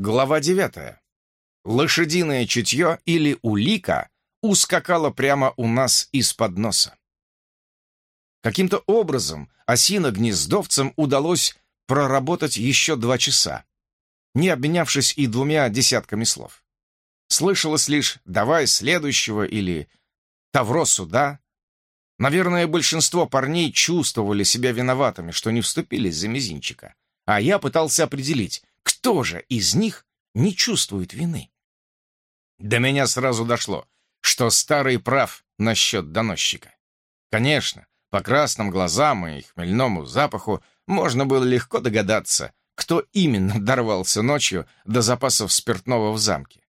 Глава девятая. Лошадиное чутье или улика ускакала прямо у нас из-под носа. Каким-то образом осино-гнездовцам удалось проработать еще два часа, не обменявшись и двумя десятками слов. Слышалось лишь «давай следующего» или «тавро сюда». Наверное, большинство парней чувствовали себя виноватыми, что не вступились за мизинчика, а я пытался определить, кто же из них не чувствует вины. До меня сразу дошло, что старый прав насчет доносчика. Конечно, по красным глазам и хмельному запаху можно было легко догадаться, кто именно дорвался ночью до запасов спиртного в замке.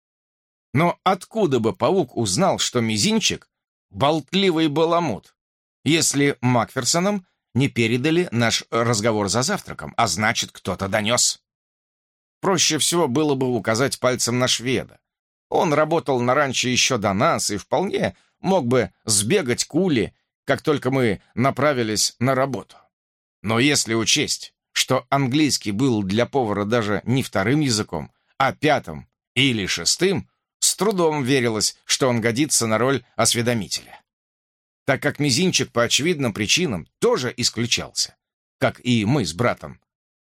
Но откуда бы паук узнал, что мизинчик — болтливый баламут, если Макферсонам не передали наш разговор за завтраком, а значит, кто-то донес? Проще всего было бы указать пальцем на шведа. Он работал на ранчо еще до нас и вполне мог бы сбегать к Уле, как только мы направились на работу. Но если учесть, что английский был для повара даже не вторым языком, а пятым или шестым, с трудом верилось, что он годится на роль осведомителя. Так как мизинчик по очевидным причинам тоже исключался, как и мы с братом.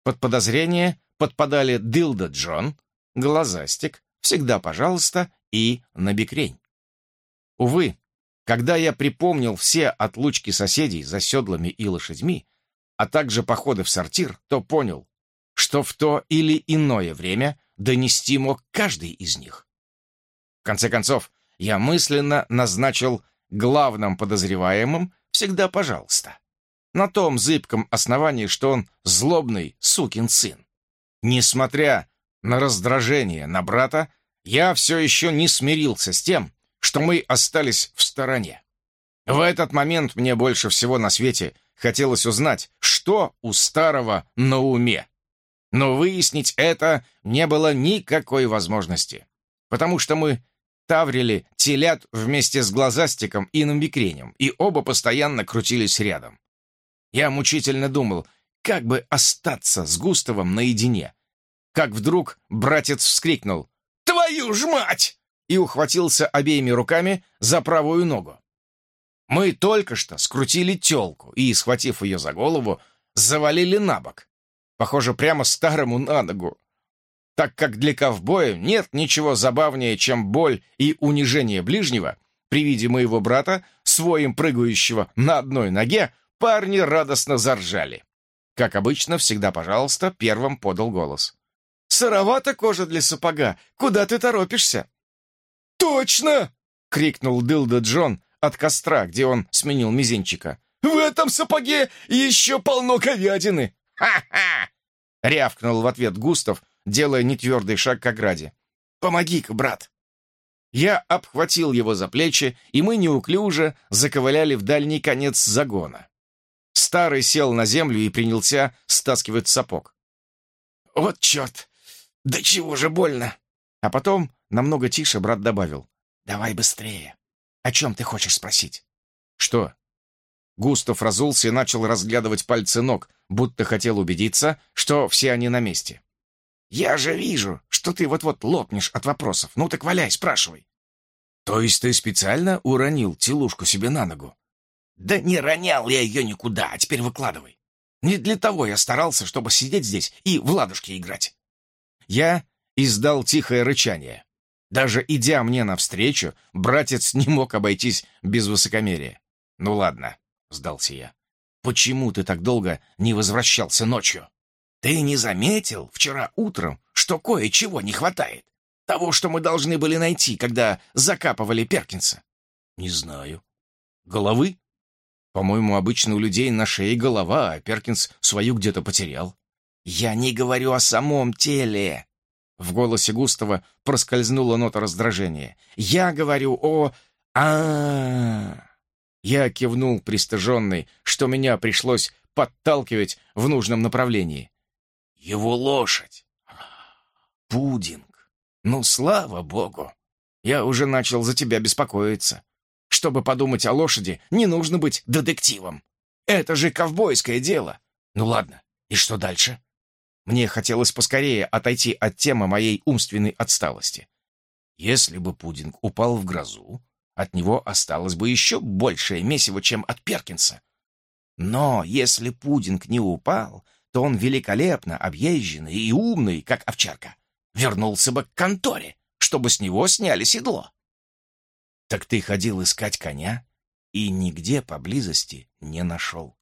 Под подозрение подпадали Дилда Джон, Глазастик, Всегда пожалуйста и набекрень. Увы, когда я припомнил все отлучки соседей за седлами и лошадьми, а также походы в сортир, то понял, что в то или иное время донести мог каждый из них. В конце концов, я мысленно назначил главным подозреваемым всегда пожалуйста. На том зыбком основании, что он злобный сукин сын. Несмотря на раздражение на брата, я все еще не смирился с тем, что мы остались в стороне. В этот момент мне больше всего на свете хотелось узнать, что у старого на уме. Но выяснить это не было никакой возможности, потому что мы таврили телят вместе с глазастиком и намбекренем, и оба постоянно крутились рядом. Я мучительно думал, как бы остаться с Густавом наедине, как вдруг братец вскрикнул «Твою ж мать!» и ухватился обеими руками за правую ногу. Мы только что скрутили телку и, схватив ее за голову, завалили на бок. Похоже, прямо старому на ногу. Так как для ковбоя нет ничего забавнее, чем боль и унижение ближнего, при виде моего брата, своим прыгающего на одной ноге, парни радостно заржали. Как обычно, всегда, пожалуйста, первым подал голос. Сыровата кожа для сапога. Куда ты торопишься?» «Точно!» — крикнул Дылда Джон от костра, где он сменил мизинчика. «В этом сапоге еще полно говядины!» «Ха-ха!» — рявкнул в ответ Густав, делая нетвердый шаг к ограде. «Помоги-ка, брат!» Я обхватил его за плечи, и мы неуклюже заковыляли в дальний конец загона. Старый сел на землю и принялся стаскивать сапог. «Вот черт! «Да чего же больно!» А потом, намного тише, брат добавил. «Давай быстрее. О чем ты хочешь спросить?» «Что?» Густав разулся и начал разглядывать пальцы ног, будто хотел убедиться, что все они на месте. «Я же вижу, что ты вот-вот лопнешь от вопросов. Ну так валяй, спрашивай». «То есть ты специально уронил телушку себе на ногу?» «Да не ронял я ее никуда, а теперь выкладывай. Не для того я старался, чтобы сидеть здесь и в ладушки играть. Я издал тихое рычание. Даже идя мне навстречу, братец не мог обойтись без высокомерия. «Ну ладно», — сдался я. «Почему ты так долго не возвращался ночью?» «Ты не заметил вчера утром, что кое-чего не хватает? Того, что мы должны были найти, когда закапывали Перкинса?» «Не знаю». «Головы?» «По-моему, обычно у людей на шее голова, а Перкинс свою где-то потерял». «Я не говорю о самом теле!» В голосе Густава проскользнула нота раздражения. «Я говорю о... а, -а, -а Я кивнул пристыженный, что меня пришлось подталкивать в нужном направлении. «Его лошадь! Пудинг! Ну, слава богу! Я уже начал за тебя беспокоиться. Чтобы подумать о лошади, не нужно быть детективом. Это же ковбойское дело. Ну ладно, и что дальше?» Мне хотелось поскорее отойти от темы моей умственной отсталости. Если бы пудинг упал в грозу, от него осталось бы еще большее месиво, чем от Перкинса. Но если пудинг не упал, то он великолепно объезженный и умный, как овчарка, вернулся бы к конторе, чтобы с него сняли седло. Так ты ходил искать коня и нигде поблизости не нашел.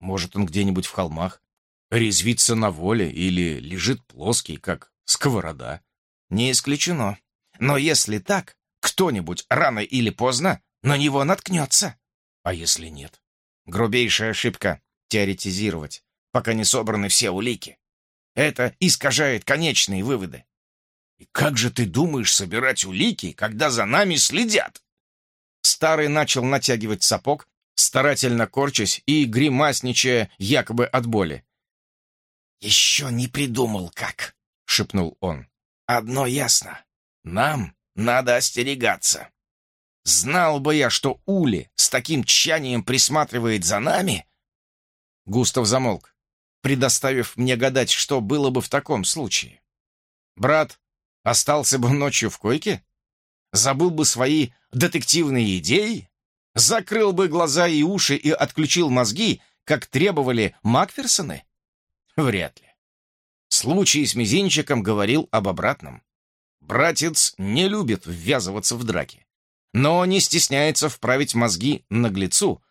Может, он где-нибудь в холмах, резвится на воле или лежит плоский, как сковорода. Не исключено. Но если так, кто-нибудь рано или поздно на него наткнется. А если нет? Грубейшая ошибка — теоретизировать, пока не собраны все улики. Это искажает конечные выводы. И как же ты думаешь собирать улики, когда за нами следят? Старый начал натягивать сапог, старательно корчась и гримасничая якобы от боли. «Еще не придумал, как», — шепнул он. «Одно ясно. Нам надо остерегаться. Знал бы я, что Ули с таким тщанием присматривает за нами...» Густав замолк, предоставив мне гадать, что было бы в таком случае. Брат остался бы ночью в койке? Забыл бы свои детективные идеи? Закрыл бы глаза и уши и отключил мозги, как требовали Макферсоны? Вряд ли. Случай с мизинчиком говорил об обратном. Братец не любит ввязываться в драки, но не стесняется вправить мозги наглецу,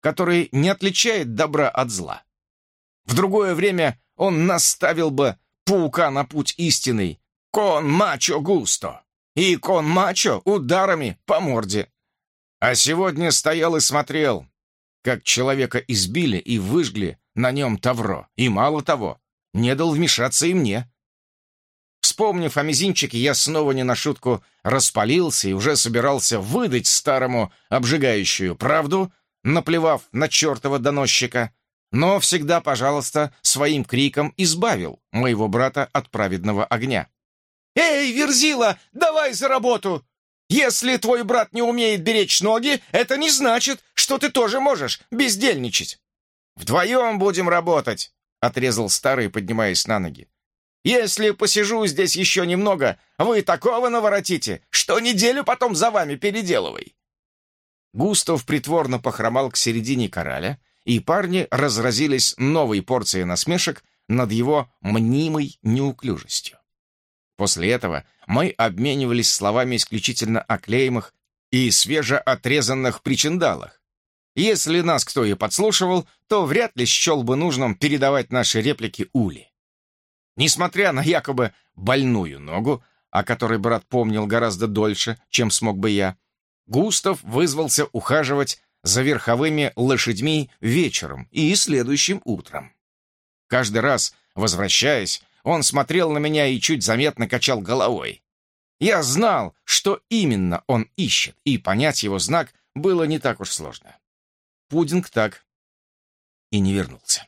который не отличает добра от зла. В другое время он наставил бы паука на путь истинный «Кон мачо густо» и «Кон мачо» ударами по морде. А сегодня стоял и смотрел, как человека избили и выжгли на нем тавро, и мало того, не дал вмешаться и мне. Вспомнив о мизинчике, я снова не на шутку распалился и уже собирался выдать старому обжигающую правду, наплевав на чертова доносчика, но всегда, пожалуйста, своим криком избавил моего брата от праведного огня. «Эй, Верзила, давай за работу! Если твой брат не умеет беречь ноги, это не значит, что ты тоже можешь бездельничать. «Вдвоем будем работать», — отрезал старый, поднимаясь на ноги. «Если посижу здесь еще немного, вы такого наворотите, что неделю потом за вами переделывай». Густав притворно похромал к середине кораля, и парни разразились новой порцией насмешек над его мнимой неуклюжестью. После этого мы обменивались словами исключительно о клеймах и свежеотрезанных причиндалах, если нас кто и подслушивал, то вряд ли счел бы нужным передавать наши реплики Ули. Несмотря на якобы больную ногу, о которой брат помнил гораздо дольше, чем смог бы я, Густав вызвался ухаживать за верховыми лошадьми вечером и следующим утром. Каждый раз, возвращаясь, он смотрел на меня и чуть заметно качал головой. Я знал, что именно он ищет, и понять его знак было не так уж сложно. Пудинг так и не вернулся.